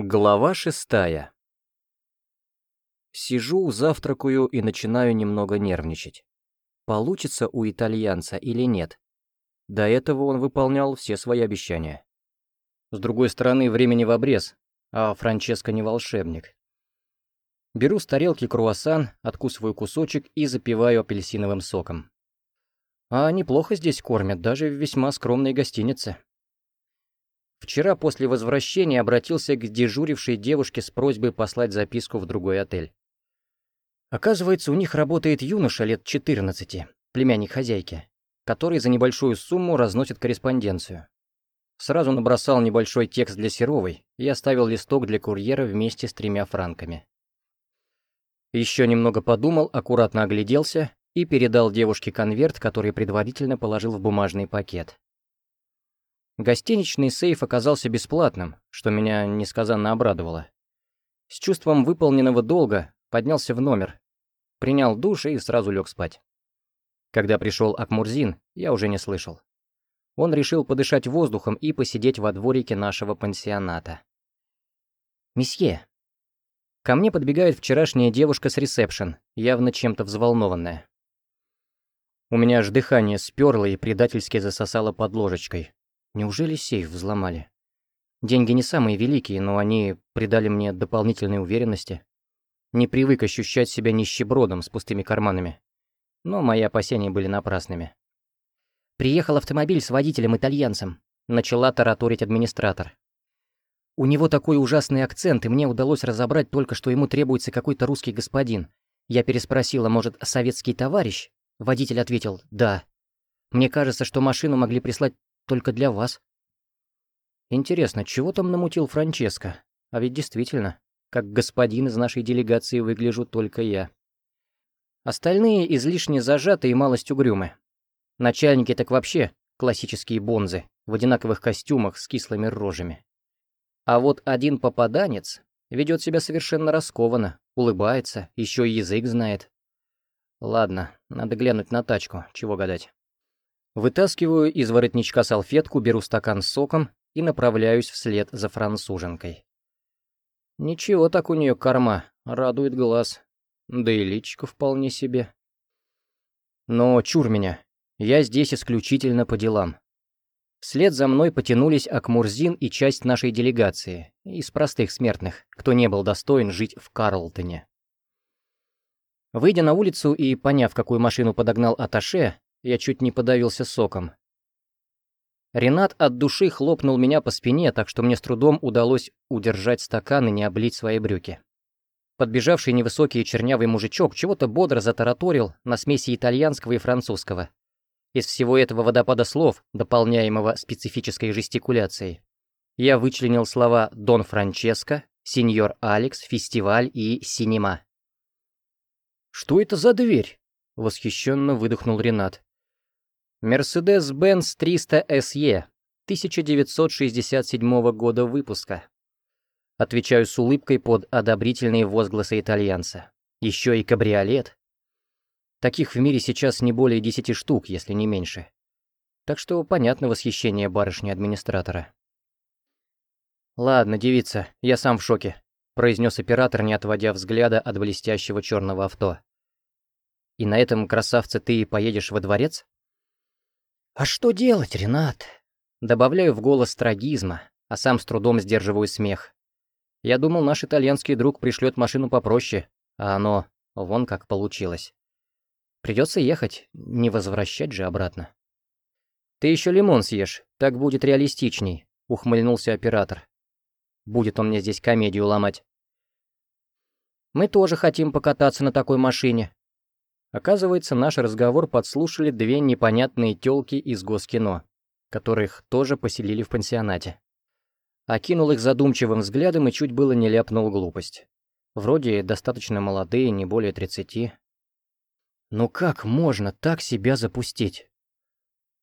Глава шестая. Сижу, завтракаю и начинаю немного нервничать. Получится у итальянца или нет? До этого он выполнял все свои обещания. С другой стороны, времени в обрез, а Франческо не волшебник. Беру с тарелки круассан, откусываю кусочек и запиваю апельсиновым соком. А неплохо здесь кормят, даже в весьма скромной гостинице. Вчера после возвращения обратился к дежурившей девушке с просьбой послать записку в другой отель. Оказывается, у них работает юноша лет 14, племянник хозяйки, который за небольшую сумму разносит корреспонденцию. Сразу набросал небольшой текст для Серовой и оставил листок для курьера вместе с тремя франками. Еще немного подумал, аккуратно огляделся и передал девушке конверт, который предварительно положил в бумажный пакет. Гостиничный сейф оказался бесплатным, что меня несказанно обрадовало. С чувством выполненного долга поднялся в номер, принял душ и сразу лег спать. Когда пришел Акмурзин, я уже не слышал. Он решил подышать воздухом и посидеть во дворике нашего пансионата. «Месье!» Ко мне подбегает вчерашняя девушка с ресепшн, явно чем-то взволнованная. У меня аж дыхание сперло и предательски засосало под ложечкой. Неужели сейф взломали? Деньги не самые великие, но они придали мне дополнительной уверенности. Не привык ощущать себя нищебродом с пустыми карманами. Но мои опасения были напрасными. «Приехал автомобиль с водителем-итальянцем», — начала тараторить администратор. У него такой ужасный акцент, и мне удалось разобрать только, что ему требуется какой-то русский господин. Я переспросила, может, советский товарищ? Водитель ответил «да». Мне кажется, что машину могли прислать только для вас. Интересно, чего там намутил Франческо? А ведь действительно, как господин из нашей делегации выгляжу только я. Остальные излишне зажаты и малость угрюмы. Начальники так вообще классические бонзы, в одинаковых костюмах с кислыми рожами. А вот один попаданец ведет себя совершенно раскованно, улыбается, еще и язык знает. Ладно, надо глянуть на тачку, чего гадать. Вытаскиваю из воротничка салфетку, беру стакан с соком и направляюсь вслед за француженкой. Ничего так у нее корма, радует глаз. Да и личико вполне себе. Но чур меня, я здесь исключительно по делам. Вслед за мной потянулись Акмурзин и часть нашей делегации, из простых смертных, кто не был достоин жить в Карлтоне. Выйдя на улицу и поняв, какую машину подогнал Аташе, я чуть не подавился соком. Ренат от души хлопнул меня по спине, так что мне с трудом удалось удержать стакан и не облить свои брюки. Подбежавший невысокий чернявый мужичок чего-то бодро затараторил на смеси итальянского и французского. Из всего этого водопада слов, дополняемого специфической жестикуляцией, я вычленил слова «Дон Франческо», «Сеньор Алекс», «Фестиваль» и «Синема». «Что это за дверь?» — восхищенно выдохнул Ренат. Mercedes-Benz 300 SE 1967 года выпуска. Отвечаю с улыбкой под одобрительные возгласы итальянца. Еще и кабриолет. Таких в мире сейчас не более десяти штук, если не меньше. Так что понятно восхищение барышни-администратора. «Ладно, девица, я сам в шоке», — произнес оператор, не отводя взгляда от блестящего черного авто. «И на этом, красавце, ты поедешь во дворец?» «А что делать, Ренат?» Добавляю в голос трагизма, а сам с трудом сдерживаю смех. Я думал, наш итальянский друг пришлет машину попроще, а оно вон как получилось. Придется ехать, не возвращать же обратно. «Ты еще лимон съешь, так будет реалистичней», — ухмыльнулся оператор. «Будет он мне здесь комедию ломать». «Мы тоже хотим покататься на такой машине», Оказывается, наш разговор подслушали две непонятные тёлки из Госкино, которых тоже поселили в пансионате. Окинул их задумчивым взглядом и чуть было не ляпнул глупость. Вроде достаточно молодые, не более тридцати. Ну как можно так себя запустить?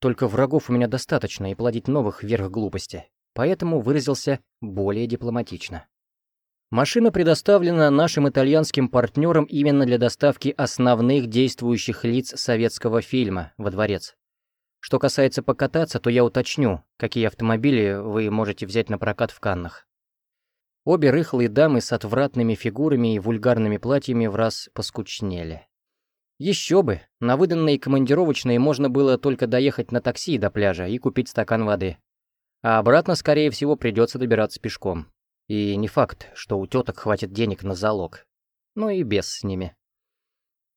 Только врагов у меня достаточно и плодить новых вверх глупости, поэтому выразился более дипломатично. Машина предоставлена нашим итальянским партнерам именно для доставки основных действующих лиц советского фильма во дворец. Что касается покататься, то я уточню, какие автомобили вы можете взять на прокат в Каннах. Обе рыхлые дамы с отвратными фигурами и вульгарными платьями в раз поскучнели. Еще бы, на выданные командировочные можно было только доехать на такси до пляжа и купить стакан воды. А обратно, скорее всего, придется добираться пешком. И не факт, что у теток хватит денег на залог. Ну и без с ними.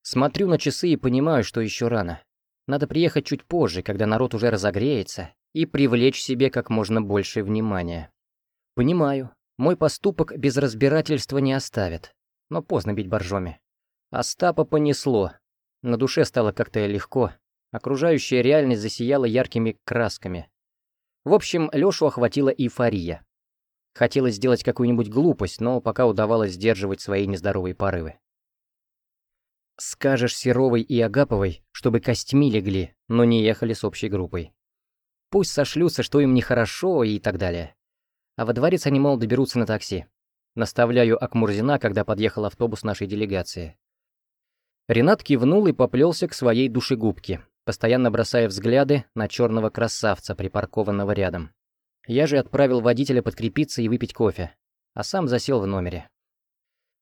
Смотрю на часы и понимаю, что еще рано. Надо приехать чуть позже, когда народ уже разогреется, и привлечь себе как можно больше внимания. Понимаю, мой поступок без разбирательства не оставит, но поздно бить боржоми. Остапа понесло. На душе стало как-то легко. Окружающая реальность засияла яркими красками. В общем, Лёшу охватила эйфория. Хотелось сделать какую-нибудь глупость, но пока удавалось сдерживать свои нездоровые порывы. Скажешь Серовой и Агаповой, чтобы костьми легли, но не ехали с общей группой. Пусть сошлются, что им нехорошо и так далее. А во дворец они, мол, доберутся на такси. Наставляю Акмурзина, когда подъехал автобус нашей делегации. Ренат кивнул и поплелся к своей душегубке, постоянно бросая взгляды на черного красавца, припаркованного рядом. Я же отправил водителя подкрепиться и выпить кофе, а сам засел в номере.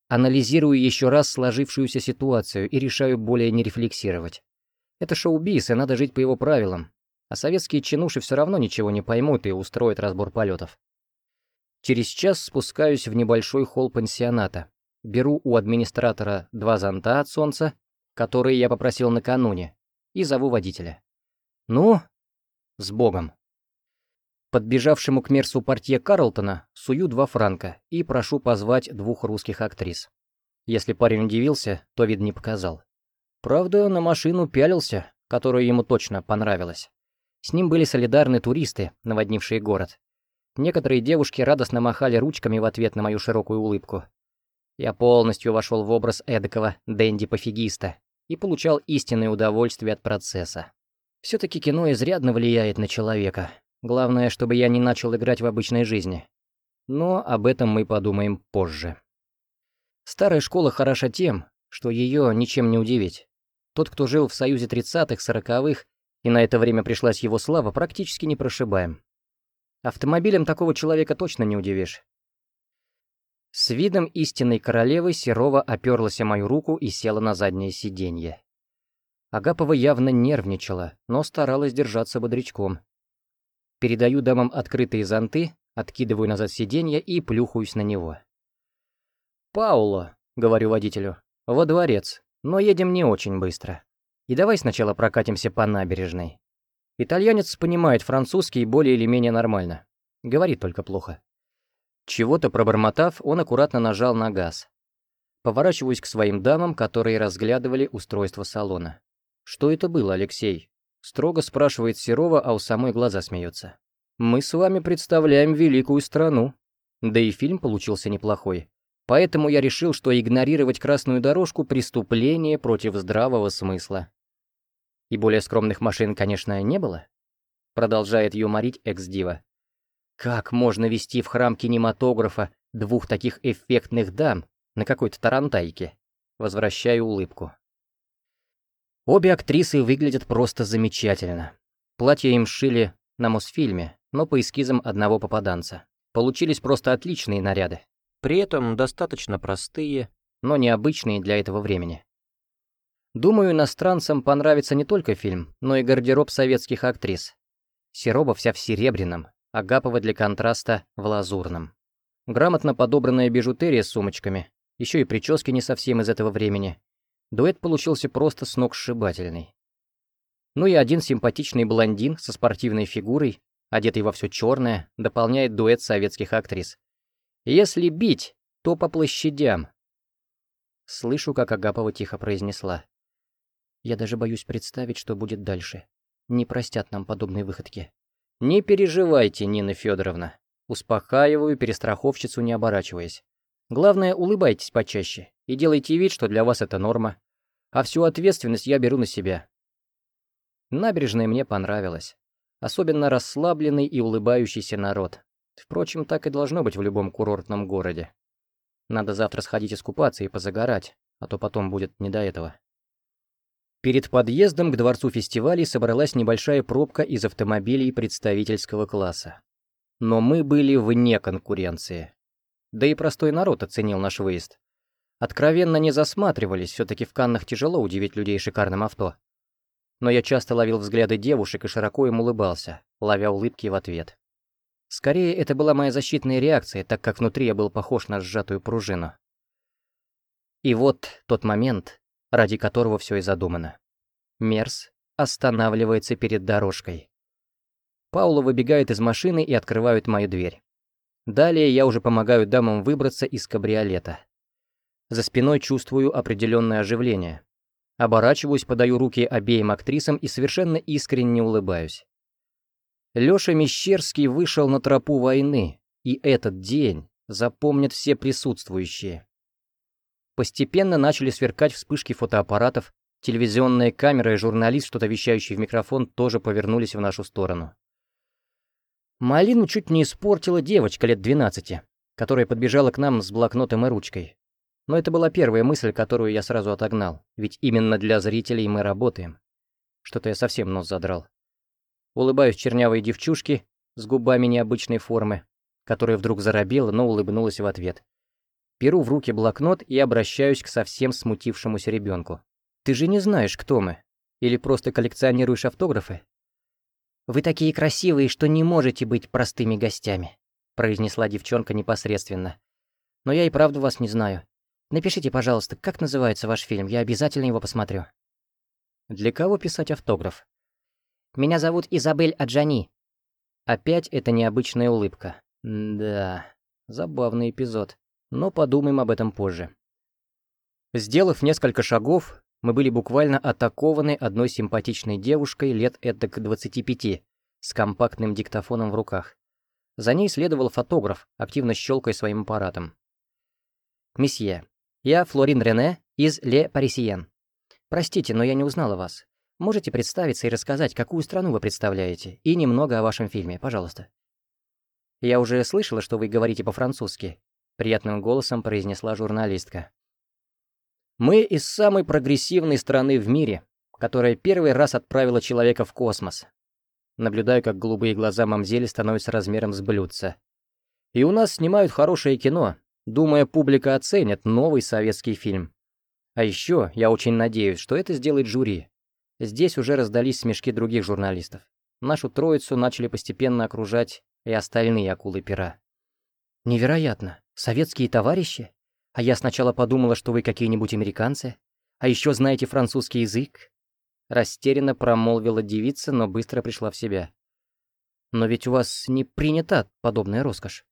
Анализирую еще раз сложившуюся ситуацию и решаю более не рефлексировать. Это шоу-биз, и надо жить по его правилам, а советские чинуши все равно ничего не поймут и устроят разбор полетов. Через час спускаюсь в небольшой холл пансионата. Беру у администратора два зонта от солнца, которые я попросил накануне, и зову водителя. «Ну, с Богом!» Подбежавшему к Мерсу портье Карлтона сую два франка и прошу позвать двух русских актрис. Если парень удивился, то вид не показал. Правда, на машину пялился, которая ему точно понравилась. С ним были солидарны туристы, наводнившие город. Некоторые девушки радостно махали ручками в ответ на мою широкую улыбку. Я полностью вошел в образ эдакого дэнди-пофигиста и получал истинное удовольствие от процесса. Все-таки кино изрядно влияет на человека. Главное, чтобы я не начал играть в обычной жизни. Но об этом мы подумаем позже. Старая школа хороша тем, что ее ничем не удивить. Тот, кто жил в Союзе 30-х, 40-х и на это время пришлась его слава, практически не прошибаем. Автомобилем такого человека точно не удивишь. С видом истинной королевы Серова оперлась о мою руку и села на заднее сиденье. Агапова явно нервничала, но старалась держаться бодрячком. Передаю дамам открытые зонты, откидываю назад сиденье и плюхаюсь на него. «Пауло», — говорю водителю, — «во дворец, но едем не очень быстро». И давай сначала прокатимся по набережной. Итальянец понимает французский более или менее нормально. Говорит только плохо. Чего-то пробормотав, он аккуратно нажал на газ. Поворачиваюсь к своим дамам, которые разглядывали устройство салона. «Что это было, Алексей?» Строго спрашивает Серова, а у самой глаза смеется. «Мы с вами представляем великую страну». Да и фильм получился неплохой. Поэтому я решил, что игнорировать красную дорожку — преступление против здравого смысла. И более скромных машин, конечно, не было. Продолжает юморить экс-дива. Как можно вести в храм кинематографа двух таких эффектных дам на какой-то тарантайке? Возвращаю улыбку. Обе актрисы выглядят просто замечательно. Платья им шили на Мосфильме, но по эскизам одного попаданца. Получились просто отличные наряды. При этом достаточно простые, но необычные для этого времени. Думаю, иностранцам понравится не только фильм, но и гардероб советских актрис. Сероба вся в серебряном, Агапова для контраста в лазурном. Грамотно подобранная бижутерия с сумочками, еще и прически не совсем из этого времени. Дуэт получился просто сногсшибательный. Ну и один симпатичный блондин со спортивной фигурой, одетый во все черное, дополняет дуэт советских актрис. Если бить, то по площадям. Слышу, как Агапова тихо произнесла. Я даже боюсь представить, что будет дальше. Не простят нам подобные выходки. Не переживайте, Нина Федоровна. Успокаиваю перестраховщицу, не оборачиваясь. Главное, улыбайтесь почаще и делайте вид, что для вас это норма. А всю ответственность я беру на себя. Набережная мне понравилась. Особенно расслабленный и улыбающийся народ. Впрочем, так и должно быть в любом курортном городе. Надо завтра сходить искупаться и позагорать, а то потом будет не до этого. Перед подъездом к дворцу фестивалей собралась небольшая пробка из автомобилей представительского класса. Но мы были вне конкуренции. Да и простой народ оценил наш выезд. Откровенно не засматривались, все таки в Каннах тяжело удивить людей шикарным авто. Но я часто ловил взгляды девушек и широко им улыбался, ловя улыбки в ответ. Скорее, это была моя защитная реакция, так как внутри я был похож на сжатую пружину. И вот тот момент, ради которого все и задумано. Мерс останавливается перед дорожкой. Паула выбегает из машины и открывает мою дверь. Далее я уже помогаю дамам выбраться из кабриолета. За спиной чувствую определенное оживление. Оборачиваюсь, подаю руки обеим актрисам и совершенно искренне улыбаюсь. Лёша Мещерский вышел на тропу войны, и этот день запомнят все присутствующие. Постепенно начали сверкать вспышки фотоаппаратов, телевизионная камера и журналист, что-то вещающий в микрофон, тоже повернулись в нашу сторону. Малину чуть не испортила девочка лет 12, которая подбежала к нам с блокнотом и ручкой. Но это была первая мысль, которую я сразу отогнал, ведь именно для зрителей мы работаем. Что-то я совсем нос задрал. Улыбаюсь чернявой девчушке с губами необычной формы, которая вдруг заробела, но улыбнулась в ответ. Беру в руки блокнот и обращаюсь к совсем смутившемуся ребенку. «Ты же не знаешь, кто мы? Или просто коллекционируешь автографы?» «Вы такие красивые, что не можете быть простыми гостями», произнесла девчонка непосредственно. «Но я и правда вас не знаю. Напишите, пожалуйста, как называется ваш фильм, я обязательно его посмотрю». Для кого писать автограф? Меня зовут Изабель Аджани. Опять эта необычная улыбка. да, забавный эпизод. Но подумаем об этом позже. Сделав несколько шагов, мы были буквально атакованы одной симпатичной девушкой лет эдак 25, с компактным диктофоном в руках. За ней следовал фотограф, активно щелкая своим аппаратом. «Месье, я Флорин Рене из Ле Парисиен. Простите, но я не узнала вас. Можете представиться и рассказать, какую страну вы представляете, и немного о вашем фильме, пожалуйста». «Я уже слышала, что вы говорите по-французски», — приятным голосом произнесла журналистка. «Мы из самой прогрессивной страны в мире, которая первый раз отправила человека в космос». Наблюдаю, как голубые глаза мамзели становятся размером с блюдца. «И у нас снимают хорошее кино, Думая, публика оценит новый советский фильм. А еще я очень надеюсь, что это сделает жюри. Здесь уже раздались смешки других журналистов. Нашу троицу начали постепенно окружать и остальные акулы пера. «Невероятно! Советские товарищи? А я сначала подумала, что вы какие-нибудь американцы. А еще знаете французский язык?» Растерянно промолвила девица, но быстро пришла в себя. «Но ведь у вас не принята подобная роскошь.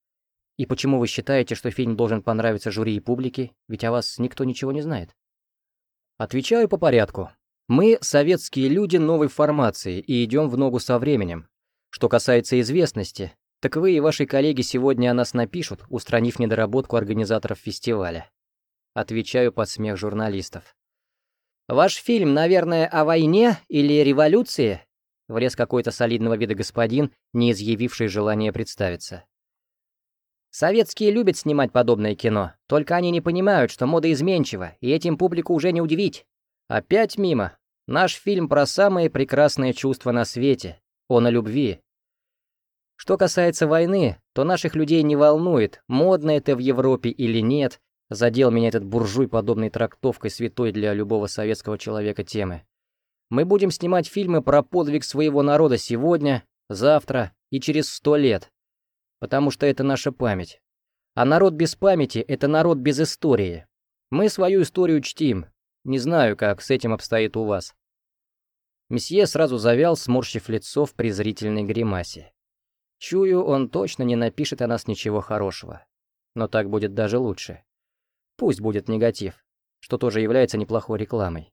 И почему вы считаете, что фильм должен понравиться жюри и публике, ведь о вас никто ничего не знает? Отвечаю по порядку. Мы советские люди новой формации и идем в ногу со временем. Что касается известности, так вы и ваши коллеги сегодня о нас напишут, устранив недоработку организаторов фестиваля. Отвечаю под смех журналистов. «Ваш фильм, наверное, о войне или революции?» Влез какой-то солидного вида господин, не изъявивший желания представиться. Советские любят снимать подобное кино, только они не понимают, что мода изменчива, и этим публику уже не удивить. Опять мимо. Наш фильм про самые прекрасные чувства на свете. Он о любви. Что касается войны, то наших людей не волнует, модно это в Европе или нет, задел меня этот буржуй подобной трактовкой святой для любого советского человека темы. Мы будем снимать фильмы про подвиг своего народа сегодня, завтра и через сто лет потому что это наша память. А народ без памяти — это народ без истории. Мы свою историю чтим. Не знаю, как с этим обстоит у вас». Месье сразу завял, сморщив лицо в презрительной гримасе. Чую, он точно не напишет о нас ничего хорошего. Но так будет даже лучше. Пусть будет негатив, что тоже является неплохой рекламой.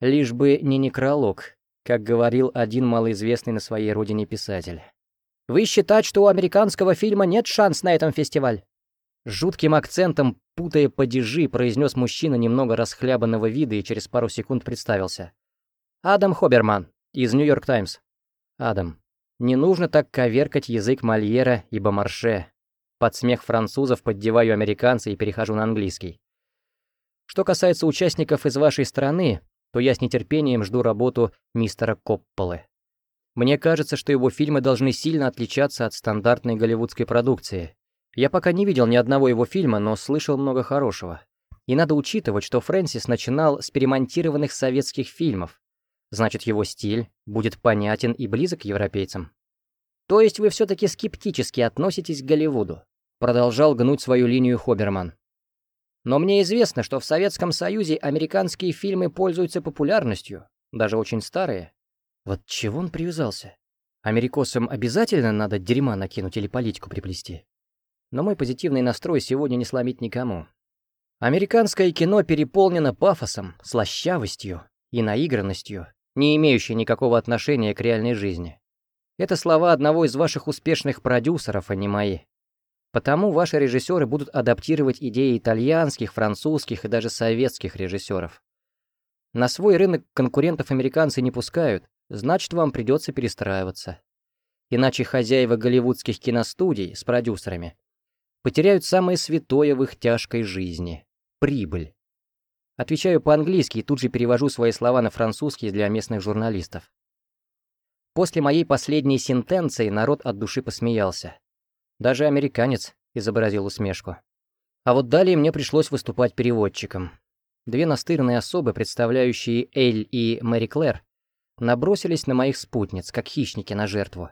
Лишь бы не некролог, как говорил один малоизвестный на своей родине писатель. Вы считаете, что у американского фильма нет шанс на этом фестиваль?» Жутким акцентом, путая падежи, произнес мужчина немного расхлябанного вида и через пару секунд представился. «Адам Хоберман, из Нью-Йорк Таймс». «Адам, не нужно так коверкать язык Мольера и Бомарше. Под смех французов поддеваю американца и перехожу на английский. Что касается участников из вашей страны, то я с нетерпением жду работу мистера Копполы. Мне кажется, что его фильмы должны сильно отличаться от стандартной голливудской продукции. Я пока не видел ни одного его фильма, но слышал много хорошего. И надо учитывать, что Фрэнсис начинал с перемонтированных советских фильмов. Значит, его стиль будет понятен и близок к европейцам. То есть вы все-таки скептически относитесь к Голливуду? Продолжал гнуть свою линию Хоберман. Но мне известно, что в Советском Союзе американские фильмы пользуются популярностью, даже очень старые. Вот чего он привязался? Америкосам обязательно надо дерьма накинуть или политику приплести? Но мой позитивный настрой сегодня не сломить никому. Американское кино переполнено пафосом, слащавостью и наигранностью, не имеющей никакого отношения к реальной жизни. Это слова одного из ваших успешных продюсеров, а не мои. Потому ваши режиссеры будут адаптировать идеи итальянских, французских и даже советских режиссеров. На свой рынок конкурентов американцы не пускают, значит, вам придется перестраиваться. Иначе хозяева голливудских киностудий с продюсерами потеряют самое святое в их тяжкой жизни — прибыль. Отвечаю по-английски и тут же перевожу свои слова на французский для местных журналистов. После моей последней сентенции народ от души посмеялся. Даже американец изобразил усмешку. А вот далее мне пришлось выступать переводчиком. Две настырные особы, представляющие Эль и Мэри Клэр, набросились на моих спутниц, как хищники на жертву.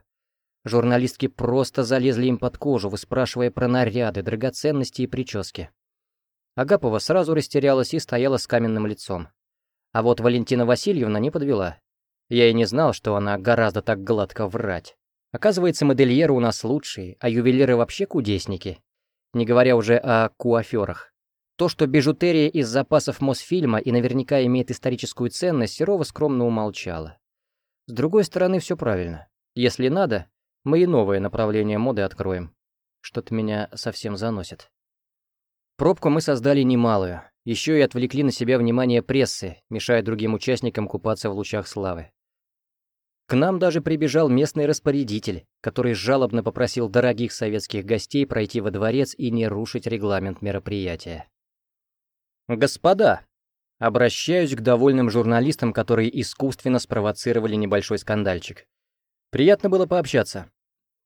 Журналистки просто залезли им под кожу, выспрашивая про наряды, драгоценности и прически. Агапова сразу растерялась и стояла с каменным лицом. А вот Валентина Васильевна не подвела. Я и не знал, что она гораздо так гладко врать. Оказывается, модельеры у нас лучшие, а ювелиры вообще кудесники. Не говоря уже о куаферах. То, что бижутерия из запасов Мосфильма и наверняка имеет историческую ценность, Серова скромно умолчала. С другой стороны, все правильно. Если надо, мы и новое направление моды откроем. Что-то меня совсем заносит. Пробку мы создали немалую. Еще и отвлекли на себя внимание прессы, мешая другим участникам купаться в лучах славы. К нам даже прибежал местный распорядитель, который жалобно попросил дорогих советских гостей пройти во дворец и не рушить регламент мероприятия. «Господа!» Обращаюсь к довольным журналистам, которые искусственно спровоцировали небольшой скандальчик. Приятно было пообщаться.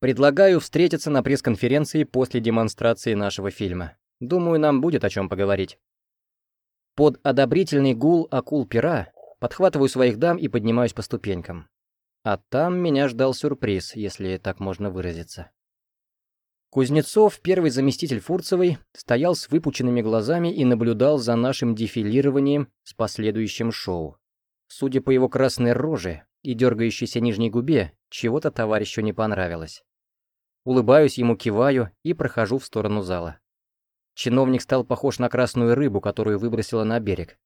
Предлагаю встретиться на пресс-конференции после демонстрации нашего фильма. Думаю, нам будет о чем поговорить. Под одобрительный гул акул пера подхватываю своих дам и поднимаюсь по ступенькам. А там меня ждал сюрприз, если так можно выразиться. Кузнецов, первый заместитель Фурцевой, стоял с выпученными глазами и наблюдал за нашим дефилированием с последующим шоу. Судя по его красной роже и дергающейся нижней губе, чего-то товарищу не понравилось. Улыбаюсь ему, киваю и прохожу в сторону зала. Чиновник стал похож на красную рыбу, которую выбросила на берег.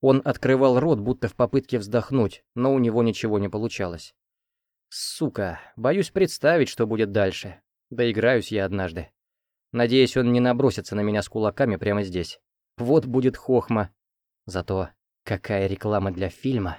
Он открывал рот, будто в попытке вздохнуть, но у него ничего не получалось. Сука, боюсь представить, что будет дальше. Доиграюсь я однажды. Надеюсь, он не набросится на меня с кулаками прямо здесь. Вот будет хохма. Зато какая реклама для фильма.